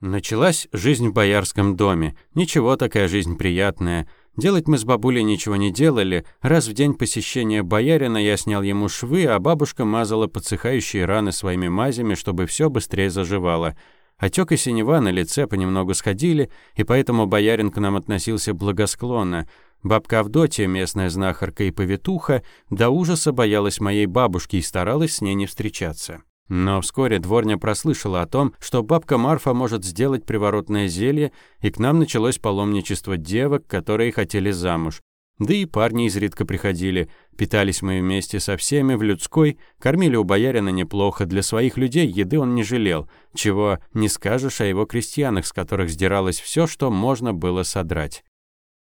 Началась жизнь в боярском доме. Ничего такая жизнь приятная. Делать мы с бабулей ничего не делали. Раз в день посещения боярина я снял ему швы, а бабушка мазала подсыхающие раны своими мазями, чтобы все быстрее заживало. Отек и синева на лице понемногу сходили, и поэтому боярин к нам относился благосклонно. Бабка Авдотья, местная знахарка и повитуха, до ужаса боялась моей бабушки и старалась с ней не встречаться. Но вскоре дворня прослышала о том, что бабка Марфа может сделать приворотное зелье, и к нам началось паломничество девок, которые хотели замуж. Да и парни изредка приходили. Питались мы вместе со всеми в людской, кормили у боярина неплохо, для своих людей еды он не жалел, чего не скажешь о его крестьянах, с которых сдиралось все, что можно было содрать.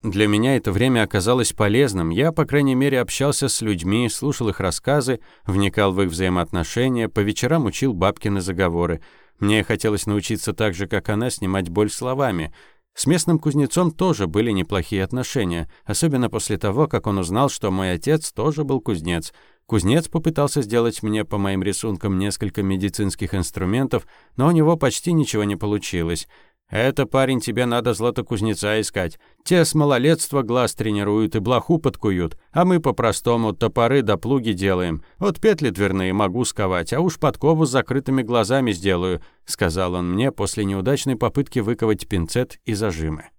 Для меня это время оказалось полезным. Я, по крайней мере, общался с людьми, слушал их рассказы, вникал в их взаимоотношения, по вечерам учил бабкины заговоры. Мне хотелось научиться так же, как она, снимать боль словами. С местным кузнецом тоже были неплохие отношения, особенно после того, как он узнал, что мой отец тоже был кузнец. Кузнец попытался сделать мне по моим рисункам несколько медицинских инструментов, но у него почти ничего не получилось. Это парень тебе надо златокузнеца искать. Те с малолетства глаз тренируют и блоху подкуют, а мы по-простому топоры да плуги делаем. Вот петли дверные могу сковать, а уж подкову с закрытыми глазами сделаю», — сказал он мне после неудачной попытки выковать пинцет и зажимы.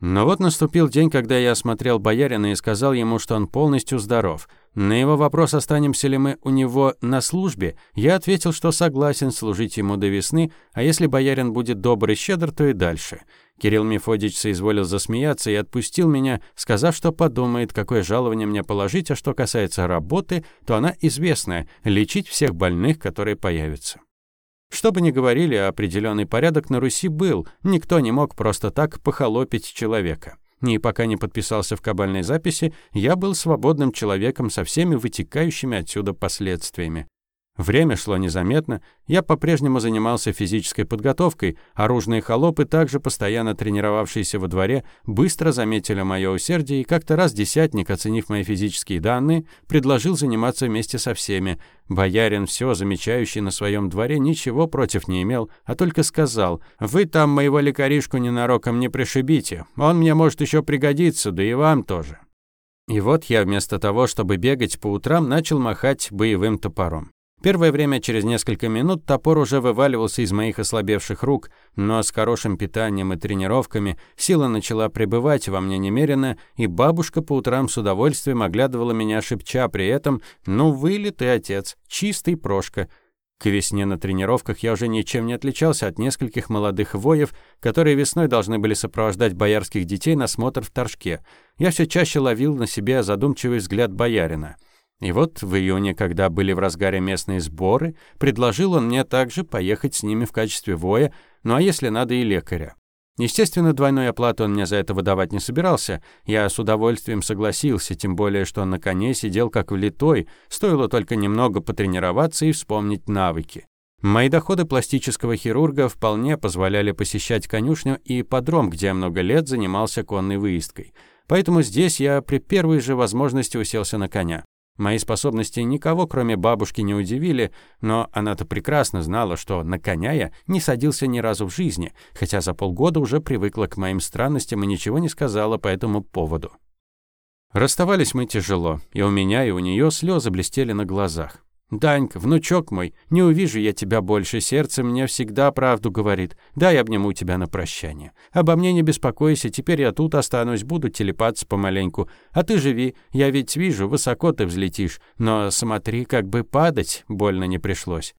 Но вот наступил день, когда я осмотрел боярина и сказал ему, что он полностью здоров. На его вопрос, останемся ли мы у него на службе, я ответил, что согласен служить ему до весны, а если боярин будет добр и щедр, то и дальше. Кирилл Мефодич соизволил засмеяться и отпустил меня, сказав, что подумает, какое жалование мне положить, а что касается работы, то она известная – лечить всех больных, которые появятся. Чтобы не говорили, определенный порядок на Руси был, никто не мог просто так похолопить человека. И пока не подписался в кабальной записи, я был свободным человеком со всеми вытекающими отсюда последствиями. Время шло незаметно, я по-прежнему занимался физической подготовкой, а оружные холопы, также постоянно тренировавшиеся во дворе, быстро заметили мое усердие, и как-то раз десятник, оценив мои физические данные, предложил заниматься вместе со всеми. Боярин, все замечающий на своем дворе, ничего против не имел, а только сказал, «Вы там моего лекаришку ненароком не пришибите, он мне может еще пригодиться, да и вам тоже». И вот я вместо того, чтобы бегать по утрам, начал махать боевым топором. Первое время, через несколько минут, топор уже вываливался из моих ослабевших рук, но с хорошим питанием и тренировками сила начала пребывать во мне немерено, и бабушка по утрам с удовольствием оглядывала меня, шепча при этом «Ну вылитый отец, чистый Прошка». К весне на тренировках я уже ничем не отличался от нескольких молодых воев, которые весной должны были сопровождать боярских детей на смотр в Торжке. Я все чаще ловил на себе задумчивый взгляд боярина. И вот в июне, когда были в разгаре местные сборы, предложил он мне также поехать с ними в качестве воя, ну а если надо и лекаря. Естественно, двойной оплаты он мне за это выдавать не собирался. Я с удовольствием согласился, тем более, что на коне сидел как влитой, стоило только немного потренироваться и вспомнить навыки. Мои доходы пластического хирурга вполне позволяли посещать конюшню и подром, где я много лет занимался конной выездкой. Поэтому здесь я при первой же возможности уселся на коня. Мои способности никого, кроме бабушки, не удивили, но она-то прекрасно знала, что на коня я не садился ни разу в жизни, хотя за полгода уже привыкла к моим странностям и ничего не сказала по этому поводу. Расставались мы тяжело, и у меня, и у нее слезы блестели на глазах. Данька, внучок мой, не увижу я тебя больше, сердце мне всегда правду говорит. Дай обниму тебя на прощание. Обо мне не беспокойся, теперь я тут останусь, буду телепаться помаленьку. А ты живи, я ведь вижу, высоко ты взлетишь. Но смотри, как бы падать больно не пришлось.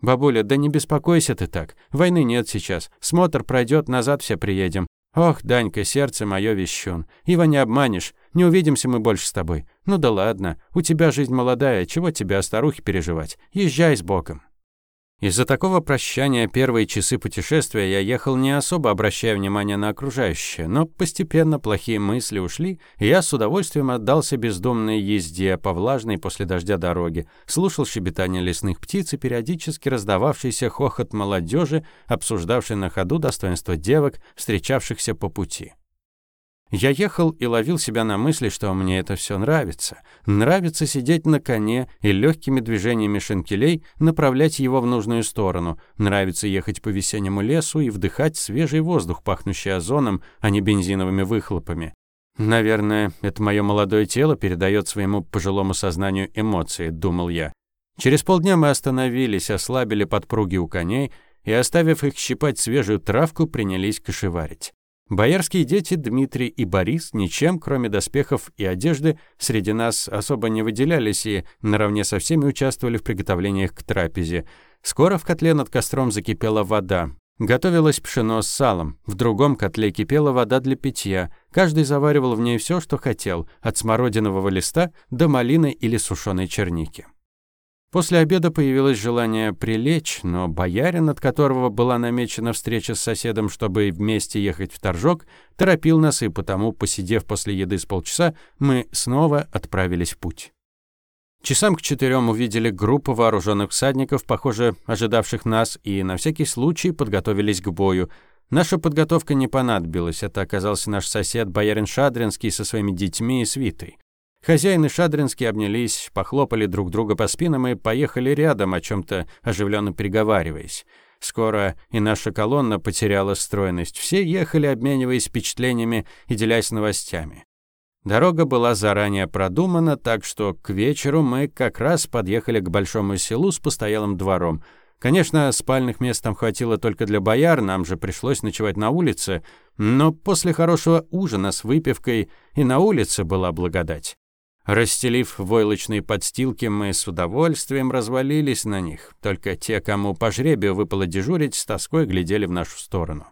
Бабуля, да не беспокойся ты так. Войны нет сейчас. Смотр пройдет, назад все приедем. Ох, Данька, сердце мое вещун. Его не обманешь. Не увидимся мы больше с тобой. Ну да ладно, у тебя жизнь молодая, чего тебе о старухе переживать? Езжай с Богом». Из-за такого прощания первые часы путешествия я ехал не особо обращая внимание на окружающее, но постепенно плохие мысли ушли, и я с удовольствием отдался бездомной езде по влажной после дождя дороге, слушал щебетание лесных птиц и периодически раздававшийся хохот молодежи, обсуждавший на ходу достоинство девок, встречавшихся по пути. Я ехал и ловил себя на мысли, что мне это все нравится. Нравится сидеть на коне и легкими движениями шинкелей направлять его в нужную сторону. Нравится ехать по весеннему лесу и вдыхать свежий воздух, пахнущий озоном, а не бензиновыми выхлопами. «Наверное, это мое молодое тело передает своему пожилому сознанию эмоции», — думал я. Через полдня мы остановились, ослабили подпруги у коней и, оставив их щипать свежую травку, принялись кошеварить. Боярские дети Дмитрий и Борис ничем, кроме доспехов и одежды, среди нас особо не выделялись и наравне со всеми участвовали в приготовлениях к трапезе. Скоро в котле над костром закипела вода. Готовилось пшено с салом. В другом котле кипела вода для питья. Каждый заваривал в ней все, что хотел, от смородинового листа до малины или сушеной черники. После обеда появилось желание прилечь, но боярин, от которого была намечена встреча с соседом, чтобы вместе ехать в Торжок, торопил нас, и потому, посидев после еды с полчаса, мы снова отправились в путь. Часам к четырем увидели группу вооруженных всадников, похоже, ожидавших нас, и на всякий случай подготовились к бою. Наша подготовка не понадобилась, это оказался наш сосед, боярин Шадринский, со своими детьми и свитой. Хозяин и обнялись, похлопали друг друга по спинам и поехали рядом, о чем-то оживленно переговариваясь. Скоро и наша колонна потеряла стройность. Все ехали, обмениваясь впечатлениями и делясь новостями. Дорога была заранее продумана, так что к вечеру мы как раз подъехали к большому селу с постоялым двором. Конечно, спальных мест там хватило только для бояр, нам же пришлось ночевать на улице, но после хорошего ужина с выпивкой и на улице была благодать. Расстелив войлочные подстилки, мы с удовольствием развалились на них, только те, кому по жребию выпало дежурить, с тоской глядели в нашу сторону.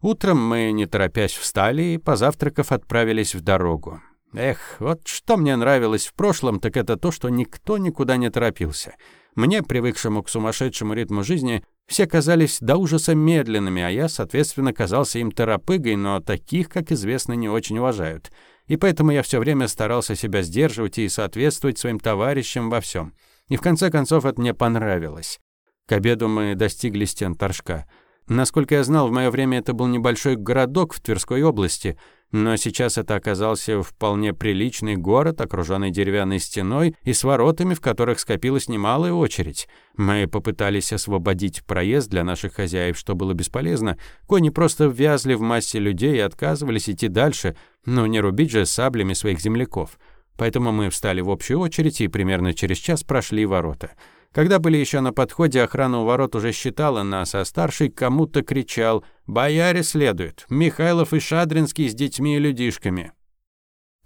Утром мы, не торопясь, встали и, позавтракав, отправились в дорогу. Эх, вот что мне нравилось в прошлом, так это то, что никто никуда не торопился. Мне, привыкшему к сумасшедшему ритму жизни, все казались до ужаса медленными, а я, соответственно, казался им торопыгой, но таких, как известно, не очень уважают. И поэтому я все время старался себя сдерживать и соответствовать своим товарищам во всем. И в конце концов это мне понравилось. К обеду мы достигли стен Торжка. Насколько я знал, в мое время это был небольшой городок в Тверской области — но сейчас это оказался вполне приличный город, окруженный деревянной стеной и с воротами, в которых скопилась немалая очередь. Мы попытались освободить проезд для наших хозяев, что было бесполезно. Кони просто ввязли в массе людей и отказывались идти дальше, но ну, не рубить же саблями своих земляков. Поэтому мы встали в общую очередь и примерно через час прошли ворота. Когда были еще на подходе, охрана у ворот уже считала нас, а старший кому-то кричал «Бояре следуют, Михайлов и Шадринский с детьми и людишками!»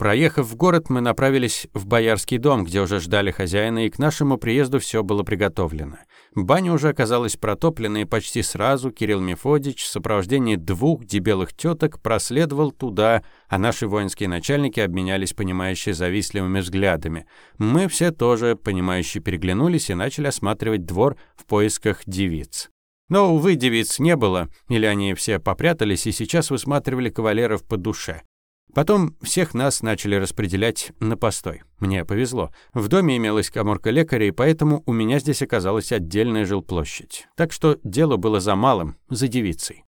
Проехав в город, мы направились в Боярский дом, где уже ждали хозяина, и к нашему приезду все было приготовлено. Баня уже оказалась протоплена, и почти сразу Кирилл Мефодич в сопровождении двух дебелых теток проследовал туда, а наши воинские начальники обменялись понимающе завистливыми взглядами. Мы все тоже понимающе переглянулись и начали осматривать двор в поисках девиц. Но, увы, девиц не было, или они все попрятались и сейчас высматривали кавалеров по душе. Потом всех нас начали распределять на постой. Мне повезло. В доме имелась коморка лекаря, и поэтому у меня здесь оказалась отдельная жилплощадь. Так что дело было за малым, за девицей.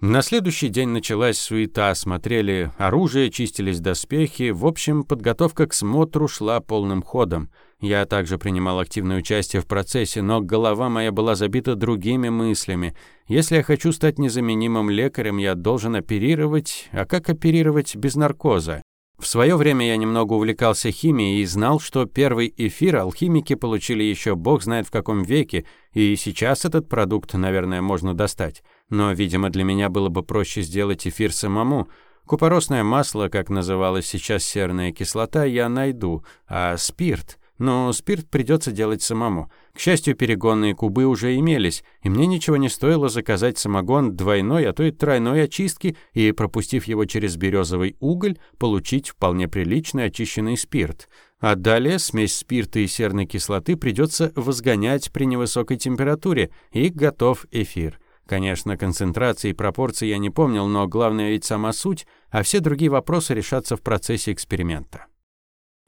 На следующий день началась суета, смотрели оружие, чистились доспехи, в общем, подготовка к смотру шла полным ходом. Я также принимал активное участие в процессе, но голова моя была забита другими мыслями. Если я хочу стать незаменимым лекарем, я должен оперировать, а как оперировать без наркоза? В свое время я немного увлекался химией и знал, что первый эфир алхимики получили еще бог знает в каком веке, и сейчас этот продукт, наверное, можно достать. Но, видимо, для меня было бы проще сделать эфир самому. Купоросное масло, как называлась сейчас серная кислота, я найду, а спирт — но спирт придется делать самому. К счастью, перегонные кубы уже имелись, и мне ничего не стоило заказать самогон двойной, а то и тройной очистки и, пропустив его через березовый уголь, получить вполне приличный очищенный спирт. А далее смесь спирта и серной кислоты придется возгонять при невысокой температуре, и готов эфир. Конечно, концентрации и пропорции я не помнил, но главное ведь сама суть, а все другие вопросы решатся в процессе эксперимента.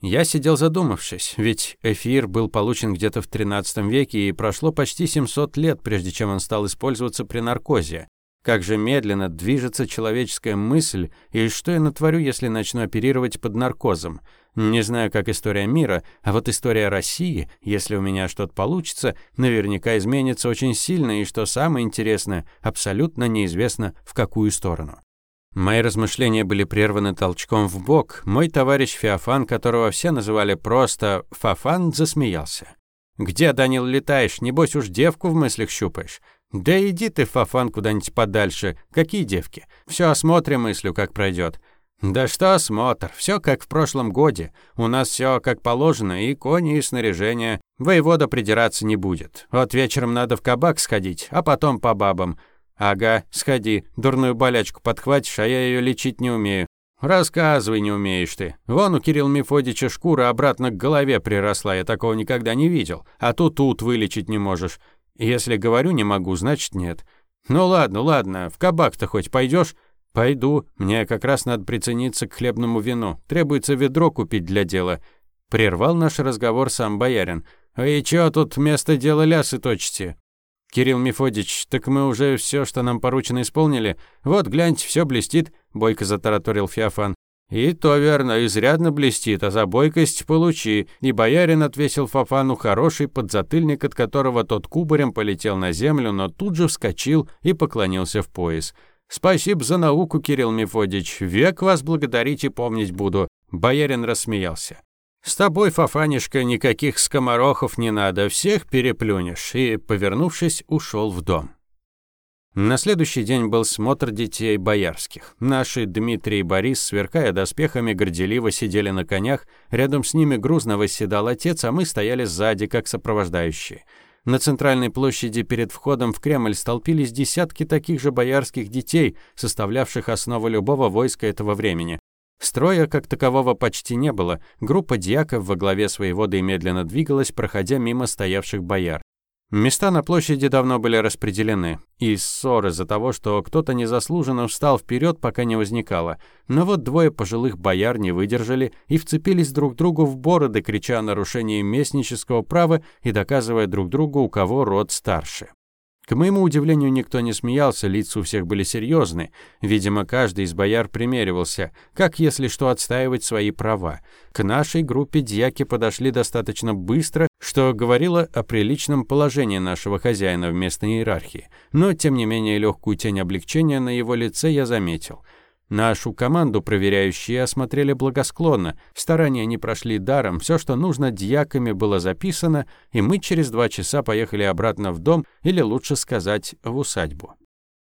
Я сидел задумавшись, ведь эфир был получен где-то в 13 веке и прошло почти 700 лет, прежде чем он стал использоваться при наркозе. Как же медленно движется человеческая мысль, и что я натворю, если начну оперировать под наркозом? Не знаю, как история мира, а вот история России, если у меня что-то получится, наверняка изменится очень сильно, и что самое интересное, абсолютно неизвестно, в какую сторону. Мои размышления были прерваны толчком в бок. Мой товарищ Феофан, которого все называли просто Фафан, засмеялся. «Где, Данил, летаешь? Небось уж девку в мыслях щупаешь». «Да иди ты, Фафан, куда-нибудь подальше. Какие девки? Все осмотрим мыслю, как пройдет. «Да что осмотр? Все как в прошлом годе. У нас все как положено, и кони, и снаряжение. Воевода придираться не будет. Вот вечером надо в кабак сходить, а потом по бабам. Ага, сходи, дурную болячку подхватишь, а я ее лечить не умею. Рассказывай, не умеешь ты. Вон у Кирилла Мефодича шкура обратно к голове приросла, я такого никогда не видел. А то тут вылечить не можешь. Если говорю не могу, значит нет. Ну ладно, ладно, в кабак-то хоть пойдешь? Пойду, мне как раз надо прицениться к хлебному вину. Требуется ведро купить для дела. Прервал наш разговор сам боярин. «Вы чё тут вместо дела лясы точите? «Кирилл Мефодич, так мы уже все, что нам поручено, исполнили. Вот, гляньте, все блестит», — бойко затараторил Феофан. «И то верно, изрядно блестит, а за бойкость получи». И боярин отвесил Фафану хороший подзатыльник, от которого тот кубарем полетел на землю, но тут же вскочил и поклонился в пояс. «Спасибо за науку, Кирилл Мефодич. Век вас благодарить и помнить буду». Боярин рассмеялся. С тобой, Фафанишка, никаких скоморохов не надо, всех переплюнешь». И, повернувшись, ушел в дом. На следующий день был смотр детей боярских. Наши Дмитрий и Борис, сверкая доспехами, горделиво сидели на конях, рядом с ними грузно восседал отец, а мы стояли сзади, как сопровождающие. На центральной площади перед входом в Кремль столпились десятки таких же боярских детей, составлявших основу любого войска этого времени. Строя как такового почти не было. Группа дьяков во главе своей воды медленно двигалась, проходя мимо стоявших бояр. Места на площади давно были распределены, и ссоры из-за того, что кто-то незаслуженно встал вперед, пока не возникало. Но вот двое пожилых бояр не выдержали и вцепились друг другу в бороды, крича о нарушении местнического права и доказывая друг другу, у кого род старше. К моему удивлению, никто не смеялся, лица у всех были серьезны. Видимо, каждый из бояр примеривался, как если что отстаивать свои права. К нашей группе дьяки подошли достаточно быстро, что говорило о приличном положении нашего хозяина в местной иерархии. Но, тем не менее, легкую тень облегчения на его лице я заметил — Нашу команду, проверяющие, осмотрели благосклонно. Старания не прошли даром. Все, что нужно, дьяками было записано, и мы через два часа поехали обратно в дом, или лучше сказать, в усадьбу.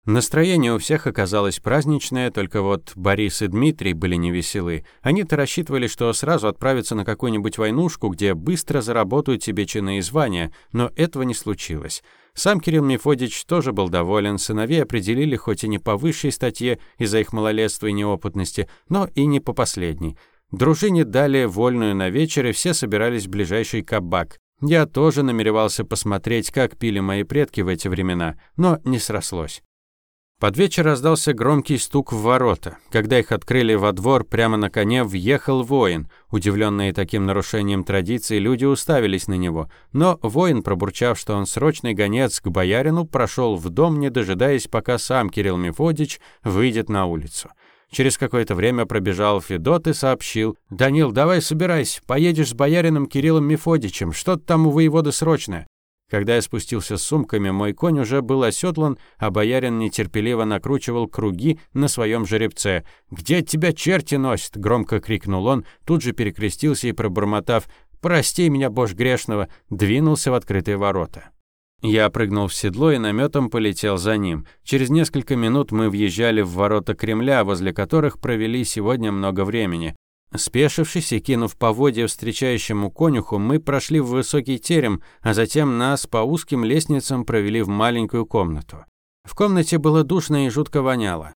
Настроение у всех оказалось праздничное, только вот Борис и Дмитрий были невеселы. Они-то рассчитывали, что сразу отправятся на какую-нибудь войнушку, где быстро заработают себе чины и звания, но этого не случилось. Сам Кирилл Мефодич тоже был доволен, сыновей определили хоть и не по высшей статье из-за их малолетства и неопытности, но и не по последней. Дружине дали вольную на вечер, и все собирались в ближайший кабак. Я тоже намеревался посмотреть, как пили мои предки в эти времена, но не срослось. Под вечер раздался громкий стук в ворота. Когда их открыли во двор, прямо на коне въехал воин. Удивленные таким нарушением традиции, люди уставились на него. Но воин, пробурчав, что он срочный гонец к боярину, прошел в дом, не дожидаясь, пока сам Кирилл Мефодич выйдет на улицу. Через какое-то время пробежал Федот и сообщил. «Данил, давай собирайся, поедешь с боярином Кириллом Мефодичем, что-то там у воевода срочное». Когда я спустился с сумками, мой конь уже был оседлан, а боярин нетерпеливо накручивал круги на своем жеребце. «Где тебя черти носят?» — громко крикнул он, тут же перекрестился и пробормотав «Прости меня, бож грешного!» двинулся в открытые ворота. Я прыгнул в седло и наметом полетел за ним. Через несколько минут мы въезжали в ворота Кремля, возле которых провели сегодня много времени. Спешившись, и кинув поводья встречающему конюху, мы прошли в высокий терем, а затем нас по узким лестницам провели в маленькую комнату. В комнате было душно и жутко воняло.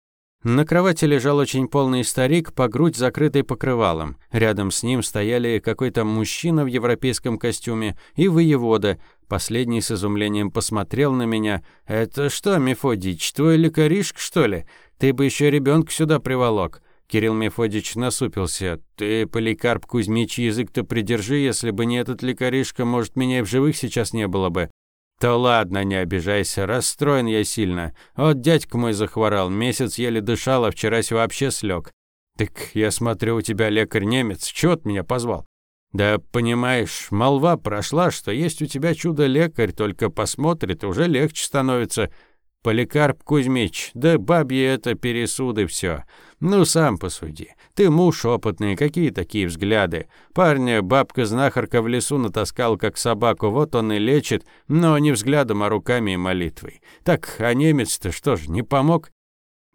На кровати лежал очень полный старик, по грудь закрытый покрывалом. Рядом с ним стояли какой-то мужчина в европейском костюме и воевода. Последний с изумлением посмотрел на меня. «Это что, Мефодий, твой лекаришк, что ли? Ты бы еще ребенка сюда приволок». Кирилл Мефодич насупился. «Ты, Поликарп Кузьмич, язык-то придержи, если бы не этот лекаришка, может, меня и в живых сейчас не было бы». «Да ладно, не обижайся, расстроен я сильно. Вот дядька мой захворал, месяц еле дышал, а вчерась вообще слег. Так я смотрю, у тебя лекарь-немец, чего ты меня позвал?» «Да понимаешь, молва прошла, что есть у тебя чудо-лекарь, только посмотрит, уже легче становится. Поликарп Кузьмич, да бабье это пересуды все. Ну сам посуди. Ты муж опытный, какие такие взгляды. Парня бабка знахарка в лесу натаскал как собаку, вот он и лечит, но не взглядом, а руками и молитвой. Так, а немец-то что ж, не помог?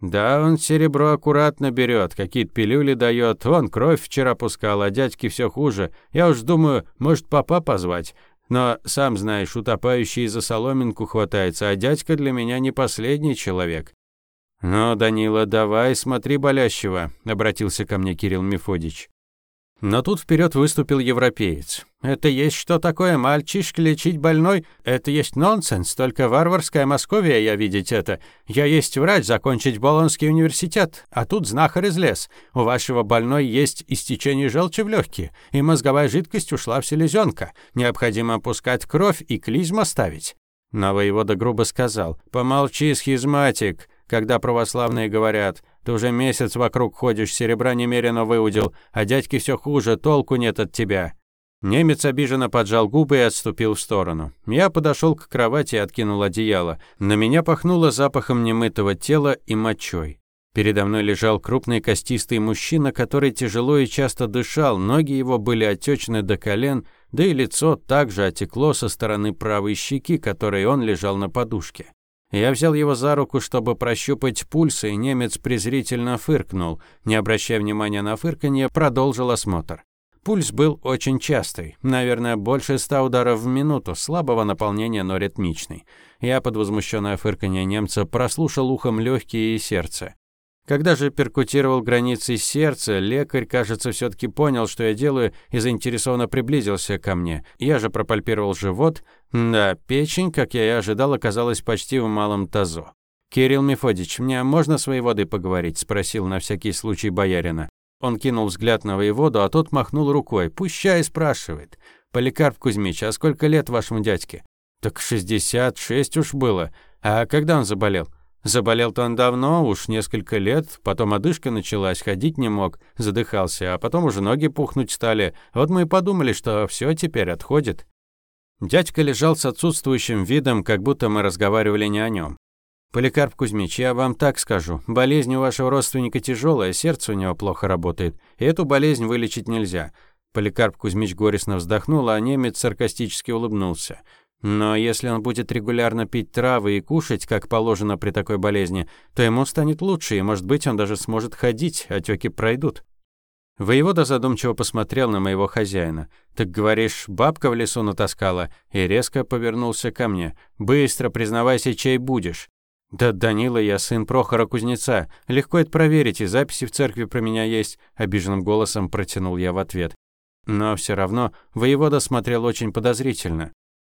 Да, он серебро аккуратно берет, какие-то пилюли дает, он кровь вчера пускал, а дядьке все хуже. Я уж думаю, может, папа позвать. Но, сам знаешь, утопающий за соломинку хватается, а дядька для меня не последний человек. «Но, Данила, давай, смотри болящего», — обратился ко мне Кирилл Мефодич. Но тут вперед выступил европеец. «Это есть что такое, мальчишка лечить больной? Это есть нонсенс, только варварская Московия я видеть это. Я есть врач, закончить Болонский университет, а тут знахарь из лес. У вашего больной есть истечение желчи в легкие, и мозговая жидкость ушла в селезенка. Необходимо опускать кровь и клизм оставить». Но воевода грубо сказал «Помолчи, схизматик». Когда православные говорят, ты уже месяц вокруг ходишь, серебра немерено выудил, а дядьки все хуже, толку нет от тебя». Немец обиженно поджал губы и отступил в сторону. Я подошел к кровати и откинул одеяло. На меня пахнуло запахом немытого тела и мочой. Передо мной лежал крупный костистый мужчина, который тяжело и часто дышал, ноги его были отечны до колен, да и лицо также отекло со стороны правой щеки, которой он лежал на подушке. Я взял его за руку, чтобы прощупать пульс, и немец презрительно фыркнул. Не обращая внимания на фырканье, продолжил осмотр. Пульс был очень частый, наверное, больше ста ударов в минуту, слабого наполнения, но ритмичный. Я под возмущенное фырканье немца прослушал ухом легкие и сердце. Когда же перкутировал границы сердца, лекарь, кажется, все-таки понял, что я делаю, и заинтересованно приблизился ко мне. Я же пропальпировал живот. Да, печень, как я и ожидал, оказалась почти в малом тазу. «Кирилл Мефодич, мне можно с воды поговорить?» – спросил на всякий случай боярина. Он кинул взгляд на воеводу, а тот махнул рукой. «Пущай!» – спрашивает. «Поликарп Кузьмич, а сколько лет вашему дядьке?» «Так 66 уж было. А когда он заболел?» Заболел-то он давно, уж несколько лет, потом одышка началась, ходить не мог, задыхался, а потом уже ноги пухнуть стали. Вот мы и подумали, что все теперь отходит». Дядька лежал с отсутствующим видом, как будто мы разговаривали не о нем. «Поликарп Кузьмич, я вам так скажу. Болезнь у вашего родственника тяжелая, сердце у него плохо работает, и эту болезнь вылечить нельзя. Поликарп Кузьмич горестно вздохнул, а немец саркастически улыбнулся. Но если он будет регулярно пить травы и кушать, как положено при такой болезни, то ему станет лучше, и, может быть, он даже сможет ходить, отеки пройдут. Воевода задумчиво посмотрел на моего хозяина. «Так говоришь, бабка в лесу натаскала?» И резко повернулся ко мне. «Быстро признавайся, чей будешь». «Да Данила я сын Прохора Кузнеца. Легко это проверить, и записи в церкви про меня есть», — обиженным голосом протянул я в ответ. Но все равно воевода смотрел очень подозрительно.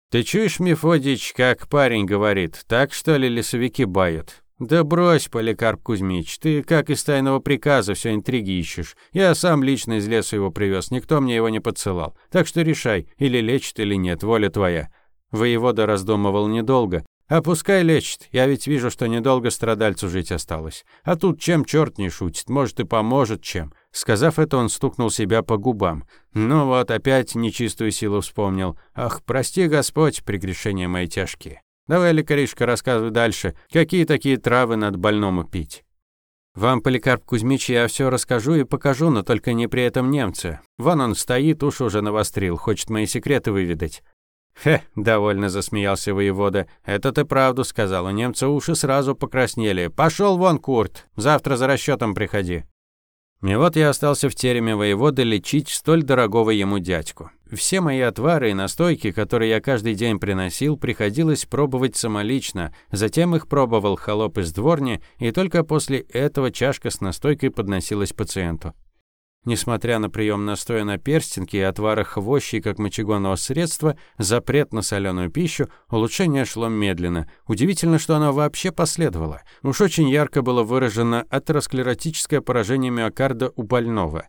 «Ты чуешь, Мефодич, как парень говорит, так что ли лесовики бают?» «Да брось, Поликарп Кузьмич, ты как из тайного приказа все интриги ищешь. Я сам лично из леса его привез, никто мне его не подсылал. Так что решай, или лечит, или нет, воля твоя». Воевода раздумывал недолго. «А пускай лечит, я ведь вижу, что недолго страдальцу жить осталось. А тут чем черт не шутит, может и поможет чем. Сказав это, он стукнул себя по губам. «Ну вот, опять нечистую силу вспомнил. Ах, прости, Господь, прегрешения мои тяжкие. Давай, лекаришка, рассказывай дальше, какие такие травы над больному пить?» «Вам, Поликарп Кузьмич, я все расскажу и покажу, но только не при этом немца. Вон он стоит, уши уже навострил, хочет мои секреты выведать». «Хе», — довольно засмеялся воевода. «Это ты правду сказал. У немца уши сразу покраснели. Пошел вон, Курт. Завтра за расчетом приходи». И вот я остался в тереме воевода лечить столь дорогого ему дядьку. Все мои отвары и настойки, которые я каждый день приносил, приходилось пробовать самолично, затем их пробовал холоп из дворни, и только после этого чашка с настойкой подносилась пациенту. Несмотря на прием настоя на перстенке и отвара хвощи как мочегонного средства, запрет на соленую пищу, улучшение шло медленно. Удивительно, что оно вообще последовало. Уж очень ярко было выражено атеросклеротическое поражение миокарда у больного.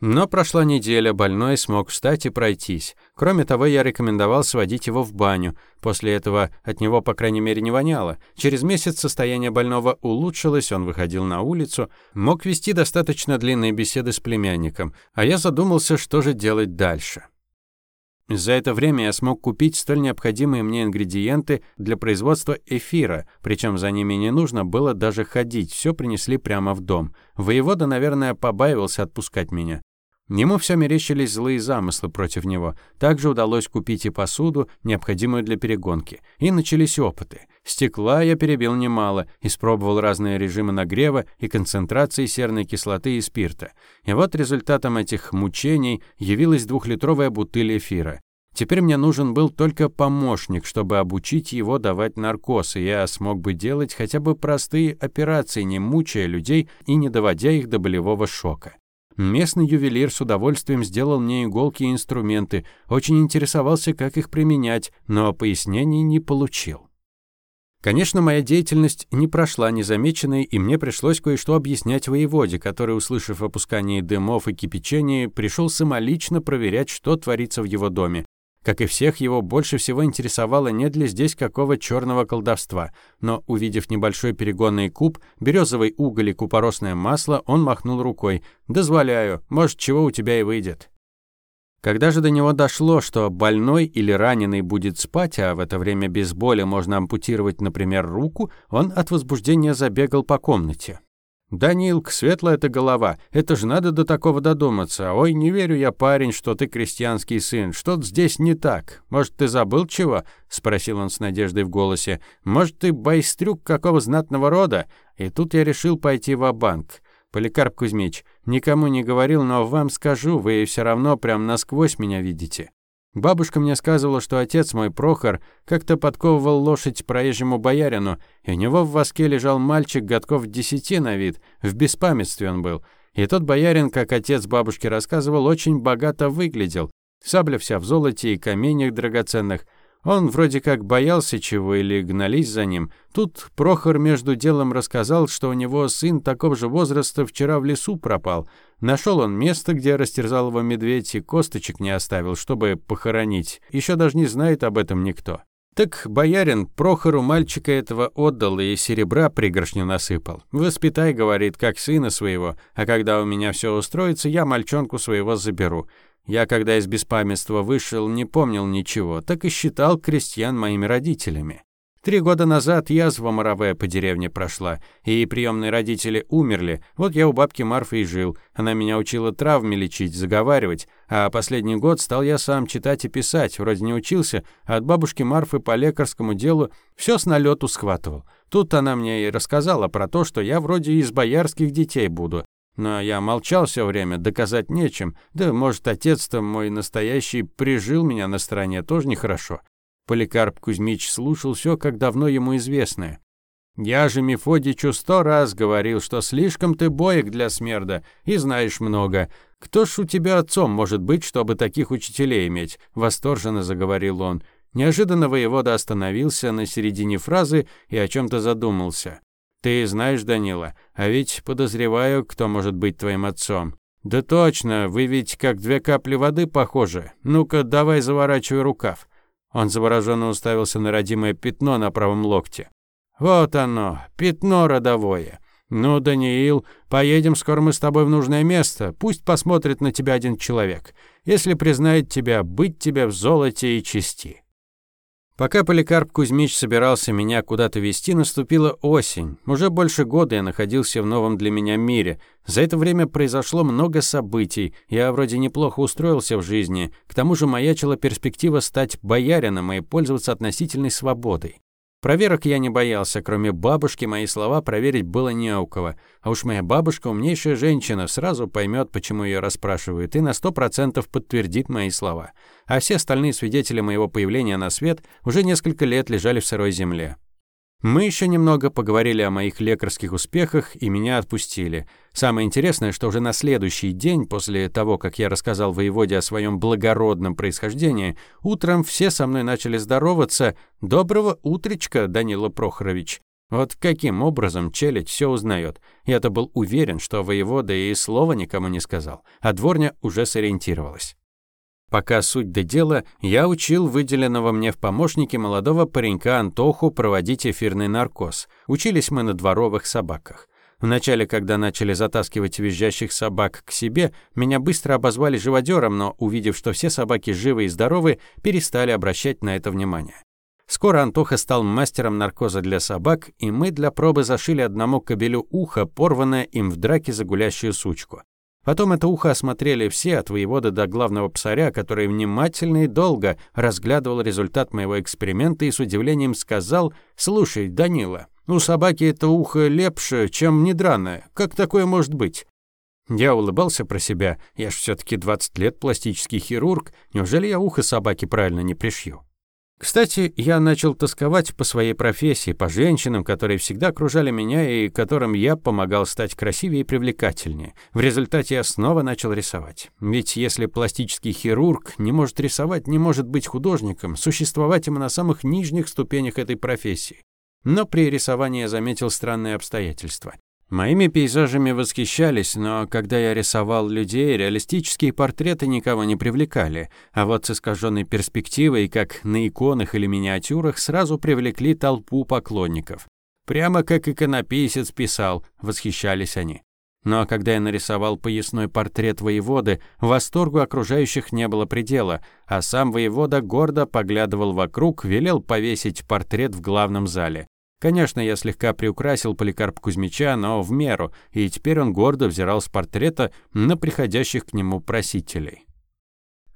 Но прошла неделя, больной смог встать и пройтись. Кроме того, я рекомендовал сводить его в баню. После этого от него, по крайней мере, не воняло. Через месяц состояние больного улучшилось, он выходил на улицу, мог вести достаточно длинные беседы с племянником. А я задумался, что же делать дальше. За это время я смог купить столь необходимые мне ингредиенты для производства эфира, причем за ними не нужно было даже ходить, все принесли прямо в дом. Воевода, наверное, побаивался отпускать меня. Ему все мерещились злые замыслы против него. Также удалось купить и посуду, необходимую для перегонки. И начались опыты. Стекла я перебил немало, испробовал разные режимы нагрева и концентрации серной кислоты и спирта. И вот результатом этих мучений явилась двухлитровая бутыль эфира. Теперь мне нужен был только помощник, чтобы обучить его давать наркоз, и я смог бы делать хотя бы простые операции, не мучая людей и не доводя их до болевого шока. Местный ювелир с удовольствием сделал мне иголки и инструменты, очень интересовался, как их применять, но пояснений не получил. Конечно, моя деятельность не прошла незамеченной, и мне пришлось кое-что объяснять воеводе, который, услышав опускание дымов и кипячении, пришел самолично проверять, что творится в его доме. Как и всех, его больше всего интересовало, нет ли здесь какого черного колдовства. Но, увидев небольшой перегонный куб, березовый уголь и купоросное масло, он махнул рукой. «Дозволяю, может, чего у тебя и выйдет». Когда же до него дошло, что больной или раненый будет спать, а в это время без боли можно ампутировать, например, руку, он от возбуждения забегал по комнате. «Данилк, светлая эта голова, это же надо до такого додуматься. Ой, не верю я, парень, что ты крестьянский сын, что-то здесь не так. Может, ты забыл чего?» — спросил он с надеждой в голосе. «Может, ты байстрюк какого знатного рода?» И тут я решил пойти в банк Поликарп Кузьмич, никому не говорил, но вам скажу, вы все равно прям насквозь меня видите. Бабушка мне сказывала, что отец мой, Прохор, как-то подковывал лошадь проезжему боярину, и у него в воске лежал мальчик годков десяти на вид, в беспамятстве он был. И тот боярин, как отец бабушки рассказывал, очень богато выглядел. Сабля вся в золоте и каменьях драгоценных, он вроде как боялся чего или гнались за ним. Тут Прохор между делом рассказал, что у него сын такого же возраста вчера в лесу пропал. Нашел он место, где растерзал его медведь и косточек не оставил, чтобы похоронить. Еще даже не знает об этом никто. Так боярин Прохору мальчика этого отдал и серебра пригоршню насыпал. «Воспитай, — говорит, — как сына своего, а когда у меня все устроится, я мальчонку своего заберу. Я, когда из беспамятства вышел, не помнил ничего, так и считал крестьян моими родителями. Три года назад язва моровая по деревне прошла, и приемные родители умерли, вот я у бабки Марфы и жил. Она меня учила травмы лечить, заговаривать, а последний год стал я сам читать и писать, вроде не учился, а от бабушки Марфы по лекарскому делу все с налету схватывал. Тут она мне и рассказала про то, что я вроде из боярских детей буду, но я молчал все время, доказать нечем. Да, может, отец-то мой настоящий прижил меня на стороне, тоже нехорошо. Поликарп Кузьмич слушал все, как давно ему известное. «Я же Мефодичу сто раз говорил, что слишком ты боек для смерда и знаешь много. Кто ж у тебя отцом может быть, чтобы таких учителей иметь?» – восторженно заговорил он. Неожиданно воевода остановился на середине фразы и о чем-то задумался. Ты знаешь, Данила, а ведь подозреваю, кто может быть твоим отцом. Да точно, вы ведь как две капли воды похожи. Ну-ка, давай заворачивай рукав. Он завороженно уставился на родимое пятно на правом локте. Вот оно, пятно родовое. Ну, Даниил, поедем скоро мы с тобой в нужное место. Пусть посмотрит на тебя один человек. Если признает тебя, быть тебе в золоте и чести. Пока Поликарп Кузьмич собирался меня куда-то вести, наступила осень. Уже больше года я находился в новом для меня мире. За это время произошло много событий. Я вроде неплохо устроился в жизни. К тому же маячила перспектива стать боярином и пользоваться относительной свободой. Проверок я не боялся, кроме бабушки мои слова проверить было не у кого. А уж моя бабушка умнейшая женщина, сразу поймет, почему ее расспрашивают, и на сто процентов подтвердит мои слова. А все остальные свидетели моего появления на свет уже несколько лет лежали в сырой земле. Мы еще немного поговорили о моих лекарских успехах, и меня отпустили. Самое интересное, что уже на следующий день, после того, как я рассказал воеводе о своем благородном происхождении, утром все со мной начали здороваться. «Доброго утречка, Данила Прохорович». Вот каким образом челядь все узнает? Я-то был уверен, что воевода и слова никому не сказал, а дворня уже сориентировалась. Пока суть до дела, я учил выделенного мне в помощники молодого паренька Антоху проводить эфирный наркоз. Учились мы на дворовых собаках. Вначале, когда начали затаскивать визжащих собак к себе, меня быстро обозвали живодером, но, увидев, что все собаки живы и здоровы, перестали обращать на это внимание. Скоро Антоха стал мастером наркоза для собак, и мы для пробы зашили одному кобелю ухо, порванное им в драке за гулящую сучку. Потом это ухо осмотрели все, от воевода до главного псаря, который внимательно и долго разглядывал результат моего эксперимента и с удивлением сказал «Слушай, Данила, у собаки это ухо лепше, чем недраное. Как такое может быть?» Я улыбался про себя. Я ж все таки 20 лет пластический хирург. Неужели я ухо собаки правильно не пришью? Кстати, я начал тосковать по своей профессии, по женщинам, которые всегда окружали меня и которым я помогал стать красивее и привлекательнее. В результате я снова начал рисовать. Ведь если пластический хирург не может рисовать, не может быть художником, существовать ему на самых нижних ступенях этой профессии. Но при рисовании я заметил странные обстоятельства. Моими пейзажами восхищались, но когда я рисовал людей, реалистические портреты никого не привлекали, а вот с искаженной перспективой, как на иконах или миниатюрах, сразу привлекли толпу поклонников. Прямо как иконописец писал, восхищались они. Но когда я нарисовал поясной портрет воеводы, восторгу окружающих не было предела, а сам воевода гордо поглядывал вокруг, велел повесить портрет в главном зале. Конечно, я слегка приукрасил Поликарп Кузьмича, но в меру, и теперь он гордо взирал с портрета на приходящих к нему просителей.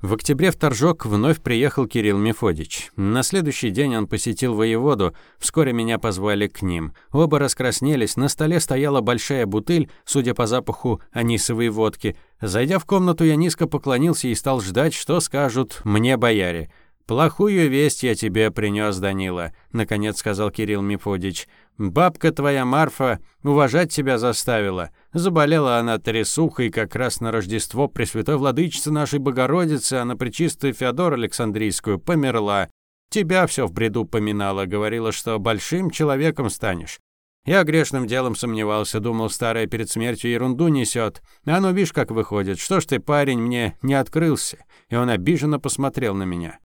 В октябре в Торжок вновь приехал Кирилл Мефодич. На следующий день он посетил воеводу, вскоре меня позвали к ним. Оба раскраснелись, на столе стояла большая бутыль, судя по запаху анисовой водки. Зайдя в комнату, я низко поклонился и стал ждать, что скажут «мне бояре». «Плохую весть я тебе принёс, Данила», — наконец сказал Кирилл Мефодич. «Бабка твоя Марфа уважать тебя заставила. Заболела она трясухой как раз на Рождество Пресвятой Владычицы нашей Богородицы, а на Пречистую Феодор Александрийскую померла. Тебя всё в бреду поминала, говорила, что большим человеком станешь. Я грешным делом сомневался, думал, старая перед смертью ерунду несёт. А ну, видишь, как выходит, что ж ты, парень, мне не открылся?» И он обиженно посмотрел на меня.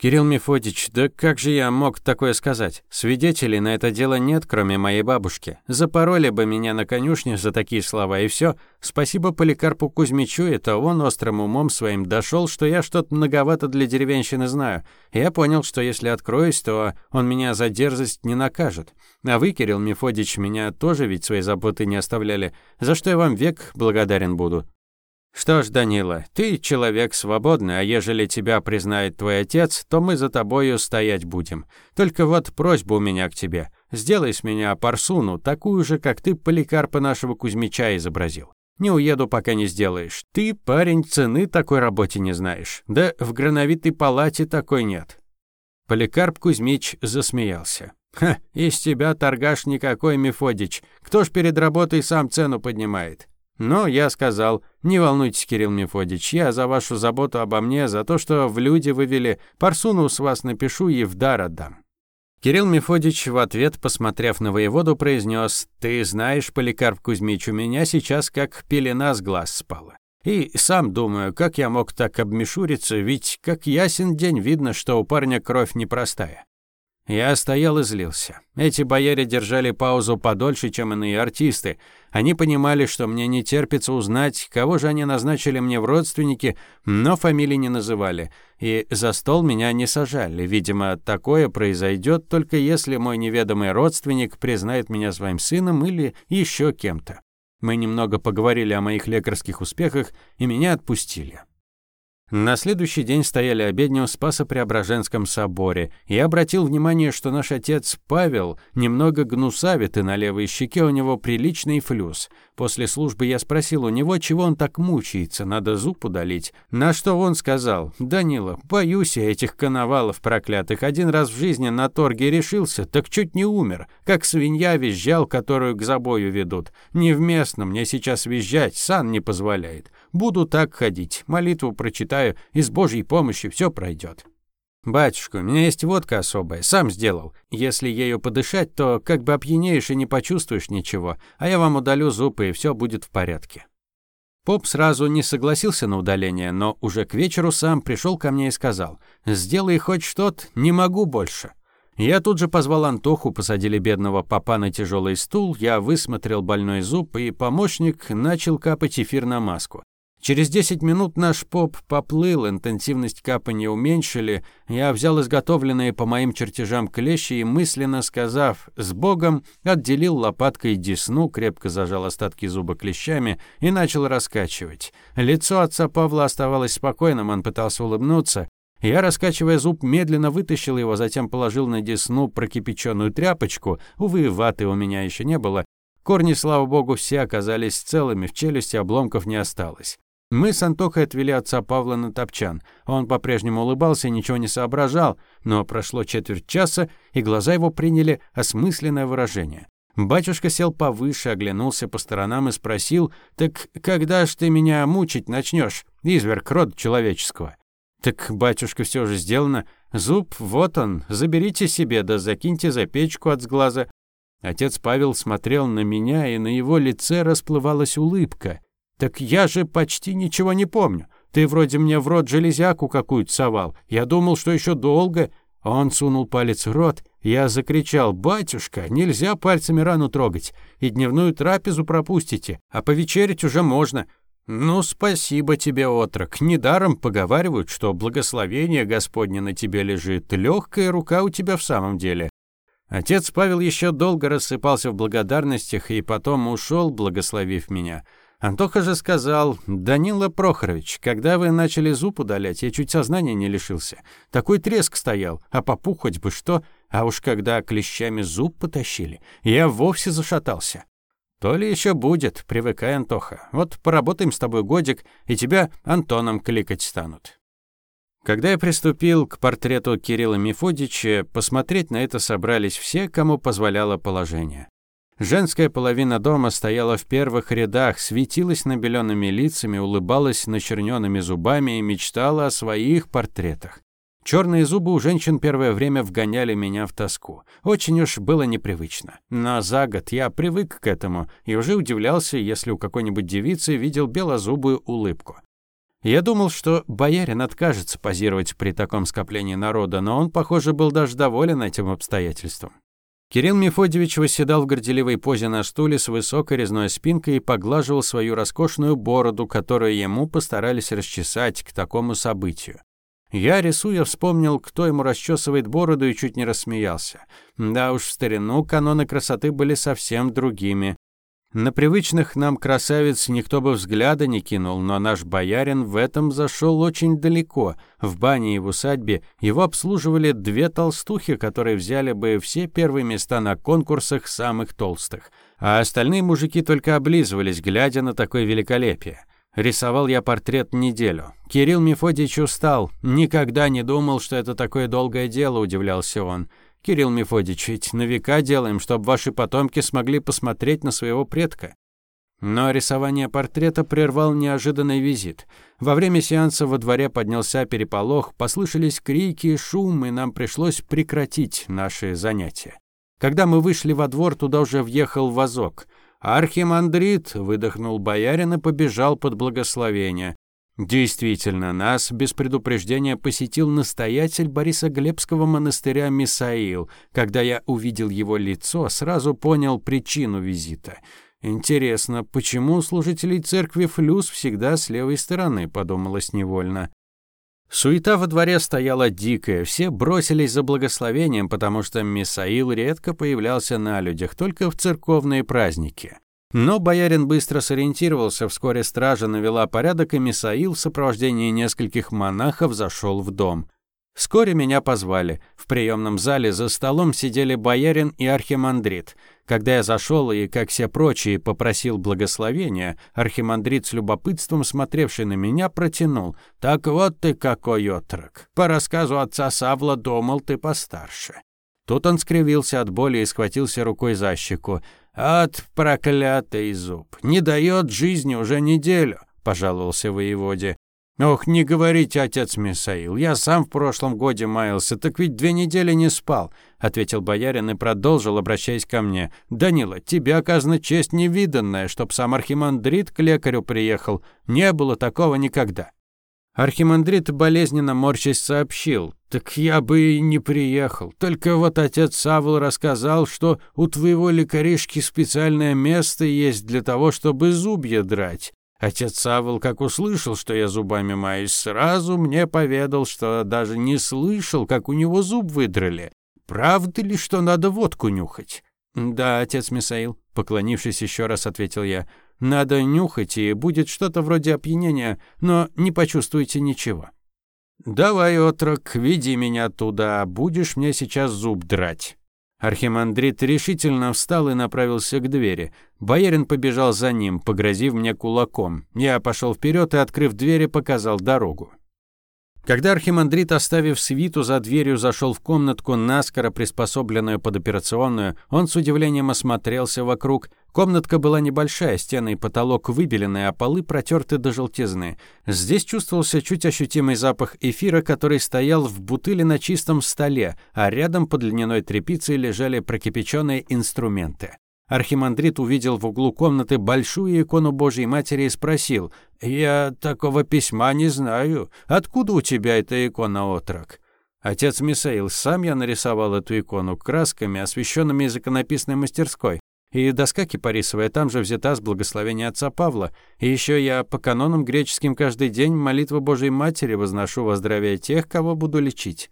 «Кирилл Мефодич, да как же я мог такое сказать? Свидетелей на это дело нет, кроме моей бабушки. Запороли бы меня на конюшне за такие слова, и все. Спасибо Поликарпу Кузьмичу, это он острым умом своим дошел, что я что-то многовато для деревенщины знаю. Я понял, что если откроюсь, то он меня за дерзость не накажет. А вы, Кирилл Мефодич, меня тоже ведь свои заботы не оставляли, за что я вам век благодарен буду». Что ж, Данила, ты человек свободный, а ежели тебя признает твой отец, то мы за тобою стоять будем. Только вот просьба у меня к тебе. Сделай с меня парсуну, такую же, как ты Поликарпа нашего Кузьмича изобразил. Не уеду, пока не сделаешь. Ты, парень, цены такой работе не знаешь. Да в грановитой палате такой нет». Поликарп Кузьмич засмеялся. «Ха, из тебя торгаш никакой, Мефодич. Кто ж перед работой сам цену поднимает? Но я сказал, не волнуйтесь, Кирилл Мефодич, я за вашу заботу обо мне, за то, что в люди вывели, парсуну с вас напишу и в дар отдам. Кирилл Мефодич в ответ, посмотрев на воеводу, произнес, «Ты знаешь, Поликарп Кузьмич, у меня сейчас как пелена с глаз спала. И сам думаю, как я мог так обмешуриться, ведь как ясен день видно, что у парня кровь непростая. Я стоял и злился. Эти бояре держали паузу подольше, чем иные артисты. Они понимали, что мне не терпится узнать, кого же они назначили мне в родственники, но фамилии не называли. И за стол меня не сажали. Видимо, такое произойдет только если мой неведомый родственник признает меня своим сыном или еще кем-то. Мы немного поговорили о моих лекарских успехах, и меня отпустили. На следующий день стояли обедню в Спасо-Преображенском соборе. Я обратил внимание, что наш отец Павел немного гнусавит, и на левой щеке у него приличный флюс. После службы я спросил у него, чего он так мучается, надо зуб удалить. На что он сказал, «Данила, боюсь я этих коновалов проклятых. Один раз в жизни на торге решился, так чуть не умер. Как свинья визжал, которую к забою ведут. Не в местном мне сейчас визжать, сан не позволяет». Буду так ходить, молитву прочитаю, и с Божьей помощью все пройдет. «Батюшка, у меня есть водка особая, сам сделал. Если ею подышать, то как бы опьянеешь и не почувствуешь ничего, а я вам удалю зубы, и все будет в порядке». Поп сразу не согласился на удаление, но уже к вечеру сам пришел ко мне и сказал, «Сделай хоть что-то, не могу больше». Я тут же позвал Антоху, посадили бедного папа на тяжелый стул, я высмотрел больной зуб, и помощник начал капать эфир на маску. Через 10 минут наш поп поплыл, интенсивность капания уменьшили, я взял изготовленные по моим чертежам клещи и, мысленно сказав «с Богом», отделил лопаткой десну, крепко зажал остатки зуба клещами и начал раскачивать. Лицо отца Павла оставалось спокойным, он пытался улыбнуться. Я, раскачивая зуб, медленно вытащил его, затем положил на десну прокипяченную тряпочку, увы, ваты у меня еще не было, Корни, слава богу, все оказались целыми, в челюсти обломков не осталось. Мы с Антохой отвели отца Павла на топчан. Он по-прежнему улыбался и ничего не соображал, но прошло четверть часа, и глаза его приняли осмысленное выражение. Батюшка сел повыше, оглянулся по сторонам и спросил, «Так когда ж ты меня мучить начнешь, изверг рода человеческого?» «Так, батюшка, все же сделано. Зуб, вот он, заберите себе, да закиньте за печку от сглаза». Отец Павел смотрел на меня, и на его лице расплывалась улыбка. Так я же почти ничего не помню. Ты вроде мне в рот железяку какую-то совал. Я думал, что еще долго. Он сунул палец в рот. Я закричал, «Батюшка, нельзя пальцами рану трогать. И дневную трапезу пропустите, а повечерить уже можно». «Ну, спасибо тебе, отрок. Недаром поговаривают, что благословение Господне на тебе лежит. Легкая рука у тебя в самом деле. Отец Павел еще долго рассыпался в благодарностях и потом ушел, благословив меня. Антоха же сказал, «Данила Прохорович, когда вы начали зуб удалять, я чуть сознания не лишился. Такой треск стоял, а попу хоть бы что, а уж когда клещами зуб потащили, я вовсе зашатался». «То ли еще будет, привыкай, Антоха. Вот поработаем с тобой годик, и тебя Антоном кликать станут». Когда я приступил к портрету Кирилла Мефодича, посмотреть на это собрались все, кому позволяло положение. Женская половина дома стояла в первых рядах, светилась набеленными лицами, улыбалась начерненными зубами и мечтала о своих портретах. Черные зубы у женщин первое время вгоняли меня в тоску. Очень уж было непривычно. Но за год я привык к этому и уже удивлялся, если у какой-нибудь девицы видел белозубую улыбку. Я думал, что боярин откажется позировать при таком скоплении народа, но он, похоже, был даже доволен этим обстоятельством. Кирилл Мефодьевич восседал в горделивой позе на стуле с высокой резной спинкой и поглаживал свою роскошную бороду, которую ему постарались расчесать к такому событию. Я, рисуя, вспомнил, кто ему расчесывает бороду и чуть не рассмеялся. Да уж, в старину каноны красоты были совсем другими. На привычных нам красавиц никто бы взгляда не кинул, но наш боярин в этом зашел очень далеко. В бане и в усадьбе его обслуживали две толстухи, которые взяли бы все первые места на конкурсах самых толстых. А остальные мужики только облизывались, глядя на такое великолепие. Рисовал я портрет неделю. Кирилл Мефодич устал. Никогда не думал, что это такое долгое дело, удивлялся он. Кирилл Мефодич, ведь на века делаем, чтобы ваши потомки смогли посмотреть на своего предка. Но рисование портрета прервал неожиданный визит. Во время сеанса во дворе поднялся переполох, послышались крики, шум, и нам пришлось прекратить наши занятия. Когда мы вышли во двор, туда уже въехал вазок. «Архимандрит!» — выдохнул боярин и побежал под благословение. Действительно, нас без предупреждения посетил настоятель Бориса Глебского монастыря Мисаил. Когда я увидел его лицо, сразу понял причину визита. Интересно, почему служители церкви флюс всегда с левой стороны, подумалось невольно. Суета во дворе стояла дикая, все бросились за благословением, потому что Мисаил редко появлялся на людях, только в церковные праздники. Но боярин быстро сориентировался, вскоре стража навела порядок, и Мисаил в сопровождении нескольких монахов зашел в дом. Вскоре меня позвали. В приемном зале за столом сидели боярин и архимандрит. Когда я зашел и, как все прочие, попросил благословения, архимандрит с любопытством, смотревший на меня, протянул. «Так вот ты какой отрок! По рассказу отца Савла думал ты постарше». Тут он скривился от боли и схватился рукой за щеку. От проклятый зуб! Не дает жизни уже неделю!» — пожаловался воеводе. «Ох, не говорите, отец Мисаил, я сам в прошлом годе маялся, так ведь две недели не спал», — ответил боярин и продолжил, обращаясь ко мне. «Данила, тебе оказана честь невиданная, чтоб сам архимандрит к лекарю приехал. Не было такого никогда». Архимандрит болезненно морщись сообщил. «Так я бы и не приехал. Только вот отец Савл рассказал, что у твоего лекаришки специальное место есть для того, чтобы зубья драть. Отец Савл, как услышал, что я зубами маюсь, сразу мне поведал, что даже не слышал, как у него зуб выдрали. Правда ли, что надо водку нюхать?» «Да, отец Мисаил», — поклонившись еще раз, ответил я. Надо нюхать, и будет что-то вроде опьянения, но не почувствуете ничего. «Давай, отрок, веди меня туда, будешь мне сейчас зуб драть». Архимандрит решительно встал и направился к двери. Боярин побежал за ним, погрозив мне кулаком. Я пошел вперед и, открыв двери, показал дорогу. Когда архимандрит, оставив свиту за дверью, зашел в комнатку, наскоро приспособленную под операционную, он с удивлением осмотрелся вокруг. Комнатка была небольшая, стены и потолок выбелены, а полы протерты до желтизны. Здесь чувствовался чуть ощутимый запах эфира, который стоял в бутыле на чистом столе, а рядом под льняной тряпицей лежали прокипяченные инструменты. Архимандрит увидел в углу комнаты большую икону Божьей Матери и спросил, «Я такого письма не знаю. Откуда у тебя эта икона, отрок?» Отец Мисаил, сам я нарисовал эту икону красками, освященными из иконописной мастерской. И доска кипарисовая там же взята с благословения отца Павла. И еще я по канонам греческим каждый день молитву Божьей Матери возношу во здравие тех, кого буду лечить.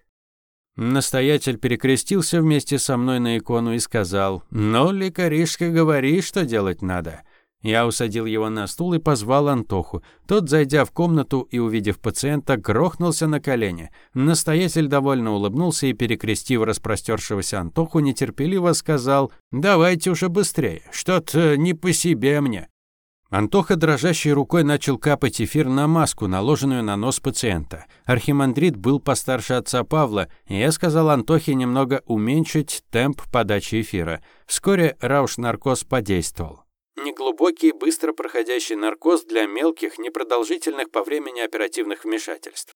Настоятель перекрестился вместе со мной на икону и сказал, «Ну, лекаришка, говори, что делать надо». Я усадил его на стул и позвал Антоху. Тот, зайдя в комнату и увидев пациента, грохнулся на колени. Настоятель довольно улыбнулся и, перекрестив распростершегося Антоху, нетерпеливо сказал «Давайте уже быстрее, что-то не по себе мне». Антоха, дрожащей рукой, начал капать эфир на маску, наложенную на нос пациента. Архимандрит был постарше отца Павла, и я сказал Антохе немного уменьшить темп подачи эфира. Вскоре рауш-наркоз подействовал. Неглубокий, быстро проходящий наркоз для мелких, непродолжительных по времени оперативных вмешательств.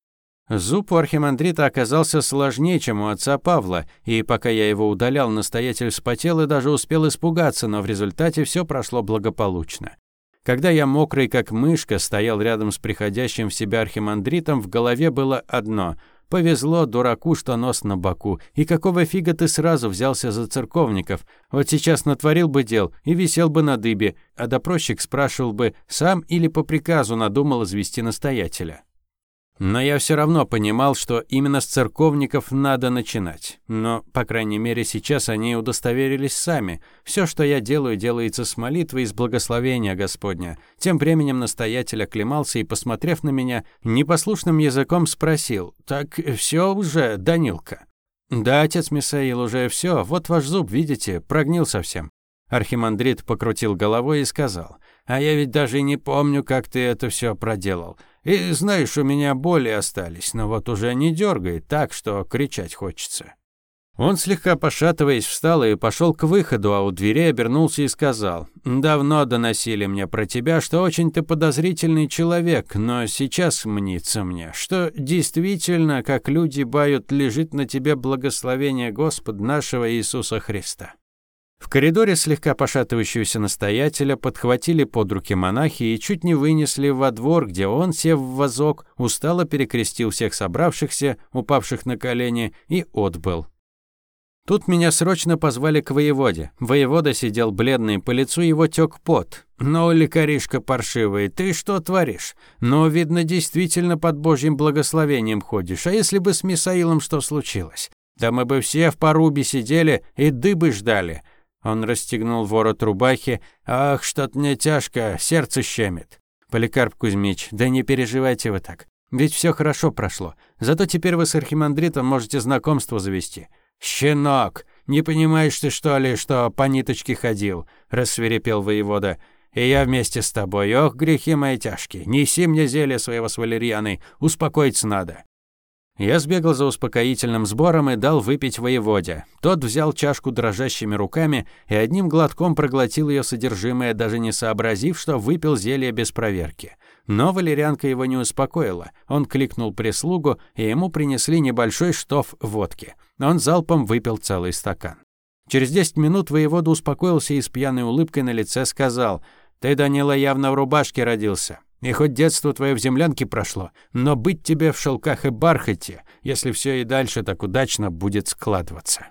Зуб у архимандрита оказался сложнее, чем у отца Павла, и пока я его удалял, настоятель вспотел и даже успел испугаться, но в результате все прошло благополучно. Когда я мокрый как мышка стоял рядом с приходящим в себя архимандритом, в голове было одно — Повезло дураку, что нос на боку. И какого фига ты сразу взялся за церковников? Вот сейчас натворил бы дел и висел бы на дыбе, а допросчик спрашивал бы, сам или по приказу надумал извести настоятеля. Но я все равно понимал, что именно с церковников надо начинать. Но, по крайней мере, сейчас они удостоверились сами. Все, что я делаю, делается с молитвой и с благословения Господня. Тем временем настоятель оклемался и, посмотрев на меня, непослушным языком спросил, «Так все уже, Данилка?» «Да, отец Мисаил, уже все. Вот ваш зуб, видите, прогнил совсем». Архимандрит покрутил головой и сказал, «А я ведь даже не помню, как ты это все проделал. И знаешь, у меня боли остались, но вот уже не дергает так, что кричать хочется». Он, слегка пошатываясь, встал и пошел к выходу, а у двери обернулся и сказал, «Давно доносили мне про тебя, что очень ты подозрительный человек, но сейчас мнится мне, что действительно, как люди бают, лежит на тебе благословение Господ нашего Иисуса Христа». В коридоре, слегка пошатывающегося настоятеля, подхватили под руки монахи и чуть не вынесли во двор, где он, сев в вазок, устало перекрестил всех собравшихся, упавших на колени, и отбыл. Тут меня срочно позвали к воеводе. Воевода сидел бледный, по лицу его тёк пот. «Ну, лекаришка паршивый, ты что творишь? Ну, видно, действительно под божьим благословением ходишь. А если бы с Мисаилом что случилось? Да мы бы все в порубе сидели и дыбы ждали. Он расстегнул ворот рубахи. «Ах, что-то мне тяжко, сердце щемит». «Поликарп Кузьмич, да не переживайте вы так. Ведь все хорошо прошло. Зато теперь вы с архимандритом можете знакомство завести». «Щенок! Не понимаешь ты, что ли, что по ниточке ходил?» — рассверепел воевода. «И я вместе с тобой. Ох, грехи мои тяжкие. Неси мне зелье своего с валерьяной. Успокоиться надо». Я сбегал за успокоительным сбором и дал выпить воеводе. Тот взял чашку дрожащими руками и одним глотком проглотил ее содержимое, даже не сообразив, что выпил зелье без проверки. Но валерианка его не успокоила. Он кликнул прислугу, и ему принесли небольшой штоф водки. Он залпом выпил целый стакан. Через 10 минут воевода успокоился и с пьяной улыбкой на лице сказал, «Ты, Данила, явно в рубашке родился. И хоть детство твое в землянке прошло, но быть тебе в шелках и бархате, если все и дальше так удачно будет складываться.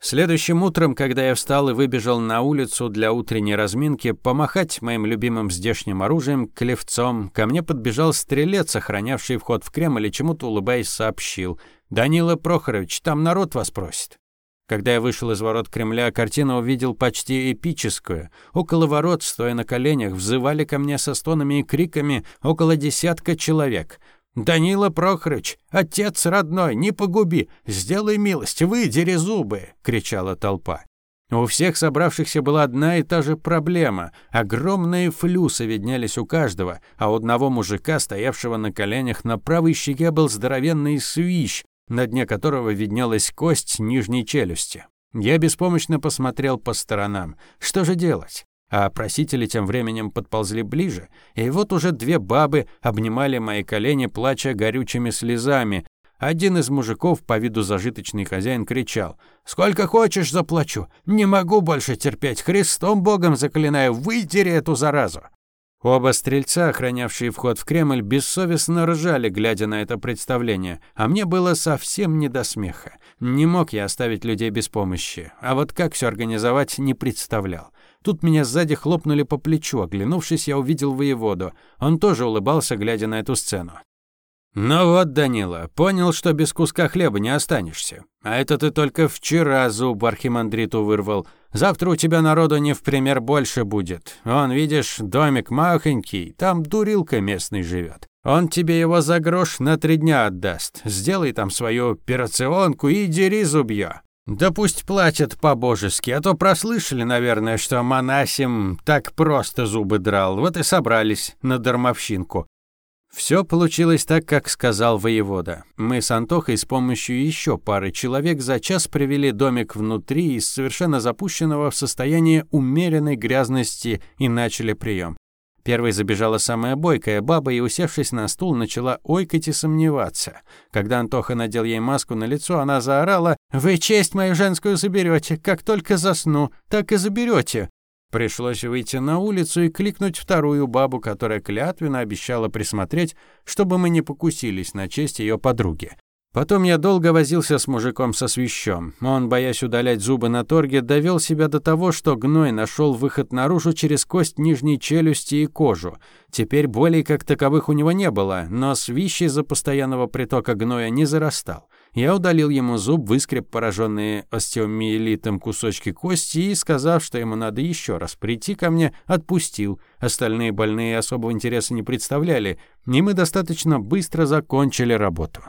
Следующим утром, когда я встал и выбежал на улицу для утренней разминки, помахать моим любимым здешним оружием, клевцом, ко мне подбежал стрелец, охранявший вход в Кремль, и чему-то улыбаясь сообщил. «Данила Прохорович, там народ вас просит». Когда я вышел из ворот Кремля, картину увидел почти эпическую. Около ворот, стоя на коленях, взывали ко мне со стонами и криками около десятка человек. «Данила Прохорыч, отец родной, не погуби! Сделай милость, выдери зубы!» — кричала толпа. У всех собравшихся была одна и та же проблема. Огромные флюсы виднелись у каждого, а у одного мужика, стоявшего на коленях, на правой щеке был здоровенный свищ, на дне которого виднелась кость нижней челюсти. Я беспомощно посмотрел по сторонам. Что же делать? А просители тем временем подползли ближе, и вот уже две бабы обнимали мои колени, плача горючими слезами. Один из мужиков, по виду зажиточный хозяин, кричал «Сколько хочешь, заплачу! Не могу больше терпеть! Христом Богом заклинаю, вытери эту заразу!» Оба стрельца, охранявшие вход в Кремль, бессовестно ржали, глядя на это представление, а мне было совсем не до смеха. Не мог я оставить людей без помощи, а вот как все организовать, не представлял. Тут меня сзади хлопнули по плечу, оглянувшись, я увидел воеводу. Он тоже улыбался, глядя на эту сцену. «Ну вот, Данила, понял, что без куска хлеба не останешься. А это ты только вчера зуб архимандриту вырвал. Завтра у тебя народу не в пример больше будет. Он, видишь, домик махонький, там дурилка местный живет. Он тебе его за грош на три дня отдаст. Сделай там свою операционку и дери зубья. Да пусть платят по-божески, а то прослышали, наверное, что Монасим так просто зубы драл, вот и собрались на дармовщинку. Все получилось так, как сказал воевода. Мы с Антохой с помощью еще пары человек за час привели домик внутри из совершенно запущенного в состояние умеренной грязности и начали прием. Первой забежала самая бойкая баба и, усевшись на стул, начала ойкать и сомневаться. Когда Антоха надел ей маску на лицо, она заорала «Вы честь мою женскую заберете, как только засну, так и заберете. Пришлось выйти на улицу и кликнуть вторую бабу, которая клятвенно обещала присмотреть, чтобы мы не покусились на честь ее подруги. Потом я долго возился с мужиком со свищом. Он, боясь удалять зубы на торге, довел себя до того, что гной нашел выход наружу через кость нижней челюсти и кожу. Теперь болей как таковых у него не было, но свищий за постоянного притока гноя не зарастал. Я удалил ему зуб, выскреб пораженные остеомиелитом кусочки кости и, сказав, что ему надо еще раз прийти ко мне, отпустил. Остальные больные особого интереса не представляли, и мы достаточно быстро закончили работу.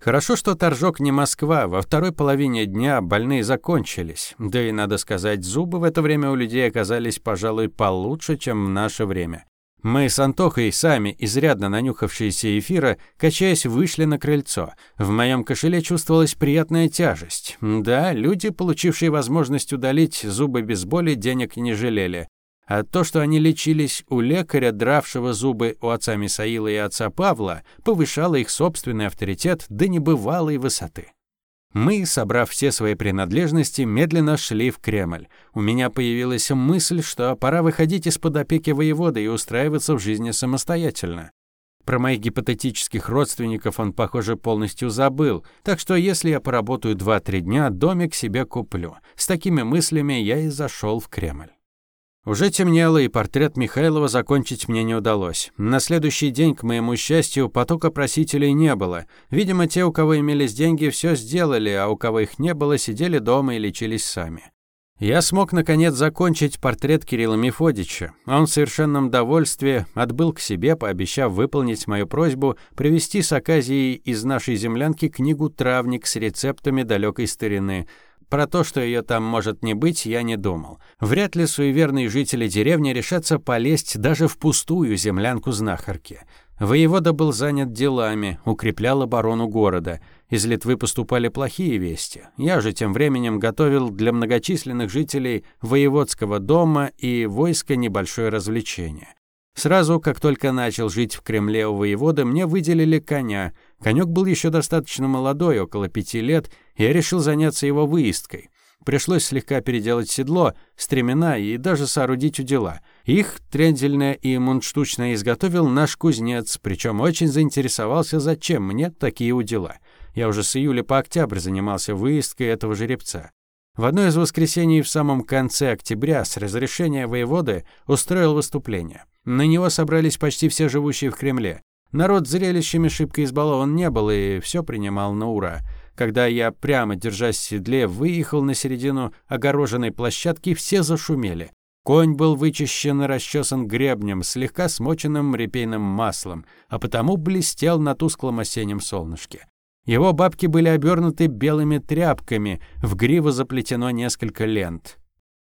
Хорошо, что торжок не Москва. Во второй половине дня больные закончились. Да и, надо сказать, зубы в это время у людей оказались, пожалуй, получше, чем в наше время. Мы с Антохой сами изрядно нанюхавшиеся эфира, качаясь, вышли на крыльцо. В моем кошеле чувствовалась приятная тяжесть. Да, люди, получившие возможность удалить зубы без боли, денег не жалели. А то, что они лечились у лекаря, дравшего зубы у отца Мисаила и отца Павла, повышало их собственный авторитет до небывалой высоты. Мы, собрав все свои принадлежности, медленно шли в Кремль. У меня появилась мысль, что пора выходить из-под опеки воевода и устраиваться в жизни самостоятельно. Про моих гипотетических родственников он, похоже, полностью забыл, так что если я поработаю 2-3 дня, домик себе куплю. С такими мыслями я и зашел в Кремль. Уже темнело, и портрет Михайлова закончить мне не удалось. На следующий день, к моему счастью, потока просителей не было. Видимо, те, у кого имелись деньги, все сделали, а у кого их не было, сидели дома и лечились сами. Я смог, наконец, закончить портрет Кирилла Мефодича. Он в совершенном довольстве отбыл к себе, пообещав выполнить мою просьбу привезти с Аказией из нашей землянки книгу «Травник» с рецептами далекой старины – про то, что ее там может не быть, я не думал. Вряд ли суеверные жители деревни решатся полезть даже в пустую землянку знахарки. Воевода был занят делами, укреплял оборону города. Из Литвы поступали плохие вести. Я же тем временем готовил для многочисленных жителей воеводского дома и войска небольшое развлечение. Сразу, как только начал жить в Кремле у воевода, мне выделили коня. Конек был еще достаточно молодой, около пяти лет, я решил заняться его выездкой. Пришлось слегка переделать седло, стремена и даже соорудить удила. Их трендельное и мундштучное изготовил наш кузнец, причем очень заинтересовался, зачем мне такие удила. Я уже с июля по октябрь занимался выездкой этого жеребца. В одно из воскресений в самом конце октября с разрешения воеводы устроил выступление. На него собрались почти все живущие в Кремле. Народ зрелищами шибко избалован не был и все принимал на ура. Когда я прямо, держась в седле, выехал на середину огороженной площадки, все зашумели. Конь был вычищен и расчесан гребнем, слегка смоченным репейным маслом, а потому блестел на тусклом осеннем солнышке. Его бабки были обернуты белыми тряпками, в гриву заплетено несколько лент.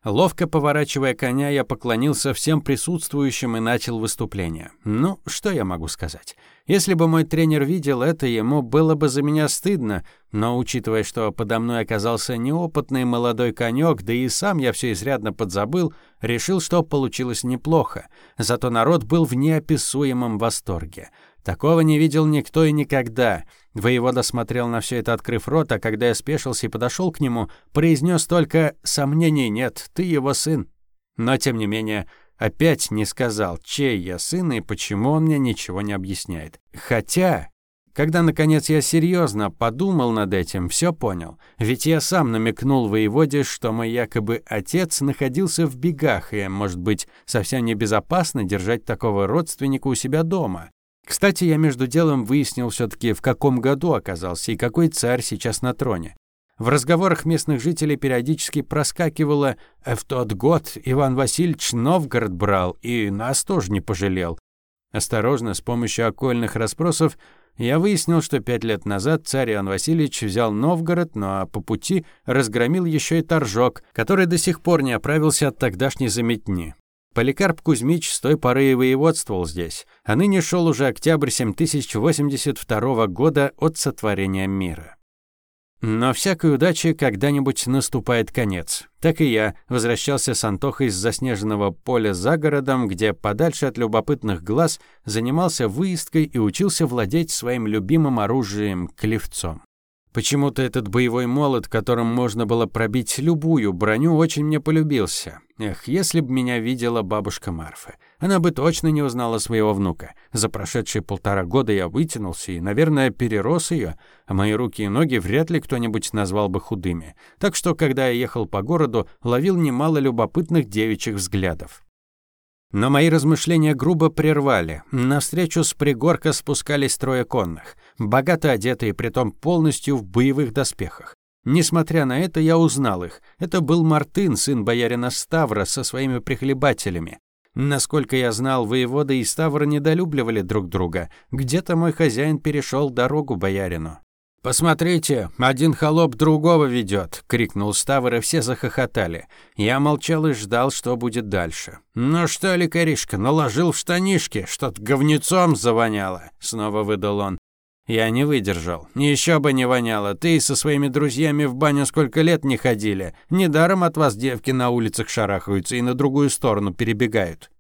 Ловко поворачивая коня, я поклонился всем присутствующим и начал выступление. Ну, что я могу сказать? Если бы мой тренер видел это, ему было бы за меня стыдно, но учитывая, что подо мной оказался неопытный молодой конек, да и сам я все изрядно подзабыл, решил, что получилось неплохо. Зато народ был в неописуемом восторге. Такого не видел никто и никогда. Воевода смотрел на все это, открыв рот, а когда я спешился и подошел к нему, произнес только «Сомнений нет, ты его сын». Но, тем не менее, опять не сказал, чей я сын и почему он мне ничего не объясняет. Хотя, когда, наконец, я серьезно подумал над этим, все понял. Ведь я сам намекнул воеводе, что мой якобы отец находился в бегах, и, может быть, совсем небезопасно держать такого родственника у себя дома. Кстати, я между делом выяснил все-таки, в каком году оказался и какой царь сейчас на троне. В разговорах местных жителей периодически проскакивало «Э, «в тот год Иван Васильевич Новгород брал и нас тоже не пожалел». Осторожно, с помощью окольных расспросов, я выяснил, что пять лет назад царь Иван Васильевич взял Новгород, но по пути разгромил еще и Торжок, который до сих пор не оправился от тогдашней заметни. Поликарп Кузьмич с той поры и воеводствовал здесь, а ныне шел уже октябрь 7082 года от сотворения мира. Но всякой удачи когда-нибудь наступает конец. Так и я возвращался с Антохой с заснеженного поля за городом, где подальше от любопытных глаз занимался выездкой и учился владеть своим любимым оружием — клевцом. Почему-то этот боевой молот, которым можно было пробить любую броню, очень мне полюбился. Эх, если б меня видела бабушка Марфа, она бы точно не узнала своего внука. За прошедшие полтора года я вытянулся и, наверное, перерос ее, а мои руки и ноги вряд ли кто-нибудь назвал бы худыми. Так что, когда я ехал по городу, ловил немало любопытных девичьих взглядов. Но мои размышления грубо прервали. Навстречу с пригорка спускались трое конных, богато одетые, притом полностью в боевых доспехах. Несмотря на это, я узнал их. Это был Мартын, сын боярина Ставра, со своими прихлебателями. Насколько я знал, воевода и Ставра недолюбливали друг друга. Где-то мой хозяин перешел дорогу боярину. «Посмотрите, один холоп другого ведет!» — крикнул Ставр, и все захохотали. Я молчал и ждал, что будет дальше. «Ну что, лекаришка, наложил в штанишки, что-то говнецом завоняло!» — снова выдал он. Я не выдержал. Еще бы не воняло. Ты со своими друзьями в баню сколько лет не ходили. Недаром от вас девки на улицах шарахаются и на другую сторону перебегают.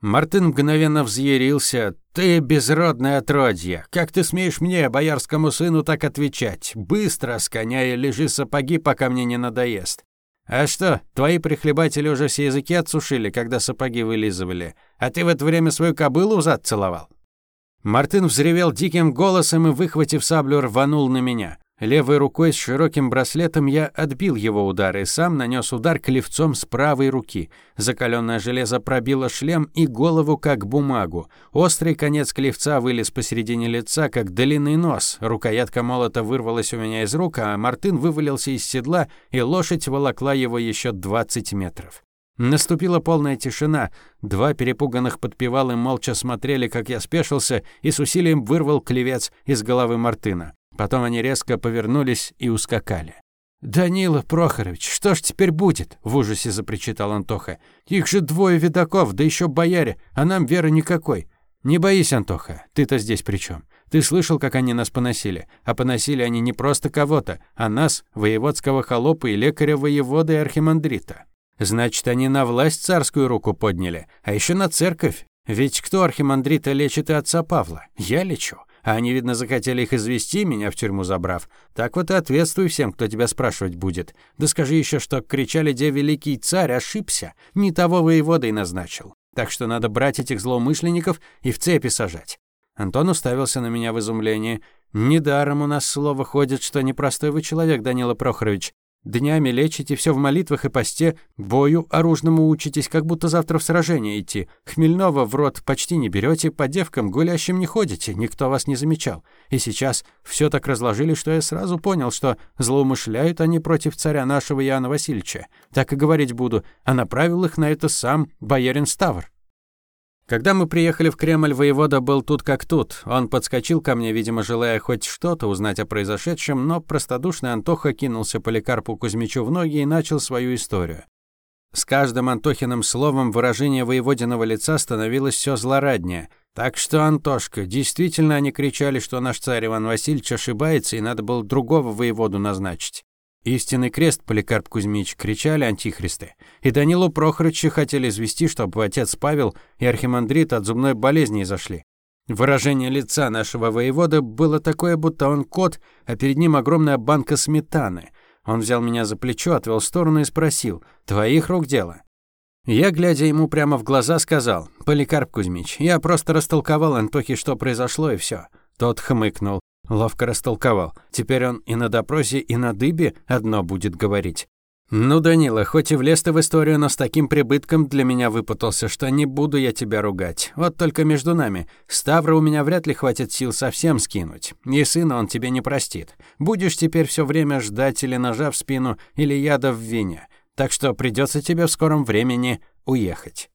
Мартин мгновенно взъярился. «Ты безродное отродье! Как ты смеешь мне, боярскому сыну, так отвечать? Быстро с коня и лежи сапоги, пока мне не надоест. «А что, твои прихлебатели уже все языки отсушили, когда сапоги вылизывали, а ты в это время свою кобылу зад целовал?» Мартын взревел диким голосом и, выхватив саблю, рванул на меня. Левой рукой с широким браслетом я отбил его удар и сам нанес удар клевцом с правой руки. Закаленное железо пробило шлем и голову, как бумагу. Острый конец клевца вылез посередине лица, как длинный нос. Рукоятка молота вырвалась у меня из рук, а Мартын вывалился из седла, и лошадь волокла его еще 20 метров. Наступила полная тишина. Два перепуганных подпевалы молча смотрели, как я спешился и с усилием вырвал клевец из головы Мартына. Потом они резко повернулись и ускакали. «Данила Прохорович, что ж теперь будет?» — в ужасе запричитал Антоха. «Их же двое видаков, да еще бояре, а нам веры никакой. «Не боись, Антоха, ты-то здесь при чем? Ты слышал, как они нас поносили. А поносили они не просто кого-то, а нас, воеводского холопа и лекаря воевода и архимандрита. Значит, они на власть царскую руку подняли, а еще на церковь. Ведь кто архимандрита лечит и отца Павла? Я лечу. А они, видно, захотели их извести, меня в тюрьму забрав. Так вот и ответствуй всем, кто тебя спрашивать будет. Да скажи еще, что кричали, где великий царь ошибся, не того воеводой назначил. Так что надо брать этих злоумышленников и в цепи сажать. Антон уставился на меня в изумлении. «Недаром у нас слово ходит, что непростой вы человек, Данила Прохорович. Днями лечите все в молитвах и посте, бою оружному учитесь, как будто завтра в сражение идти. Хмельного в рот почти не берете, по девкам гулящим не ходите, никто вас не замечал. И сейчас все так разложили, что я сразу понял, что злоумышляют они против царя нашего Иоанна Васильевича. Так и говорить буду, а направил их на это сам боярин Ставр. Когда мы приехали в Кремль, воевода был тут как тут. Он подскочил ко мне, видимо, желая хоть что-то узнать о произошедшем, но простодушный Антоха кинулся Поликарпу Кузьмичу в ноги и начал свою историю. С каждым Антохиным словом выражение воеводиного лица становилось все злораднее. Так что, Антошка, действительно они кричали, что наш царь Иван Васильевич ошибается и надо было другого воеводу назначить. Истинный крест, Поликарп Кузьмич, кричали антихристы. И Данилу Прохорычу хотели извести, чтобы отец Павел и архимандрит от зубной болезни изошли. Выражение лица нашего воевода было такое, будто он кот, а перед ним огромная банка сметаны. Он взял меня за плечо, отвел в сторону и спросил, «Твоих рук дело?» Я, глядя ему прямо в глаза, сказал, «Поликарп Кузьмич, я просто растолковал Антохе, что произошло, и все. Тот хмыкнул. Лавка растолковал. Теперь он и на допросе, и на дыбе одно будет говорить. «Ну, Данила, хоть и влез ты в историю, но с таким прибытком для меня выпутался, что не буду я тебя ругать. Вот только между нами. Ставра у меня вряд ли хватит сил совсем скинуть. И сына он тебе не простит. Будешь теперь все время ждать или ножа в спину, или яда в вине. Так что придется тебе в скором времени уехать».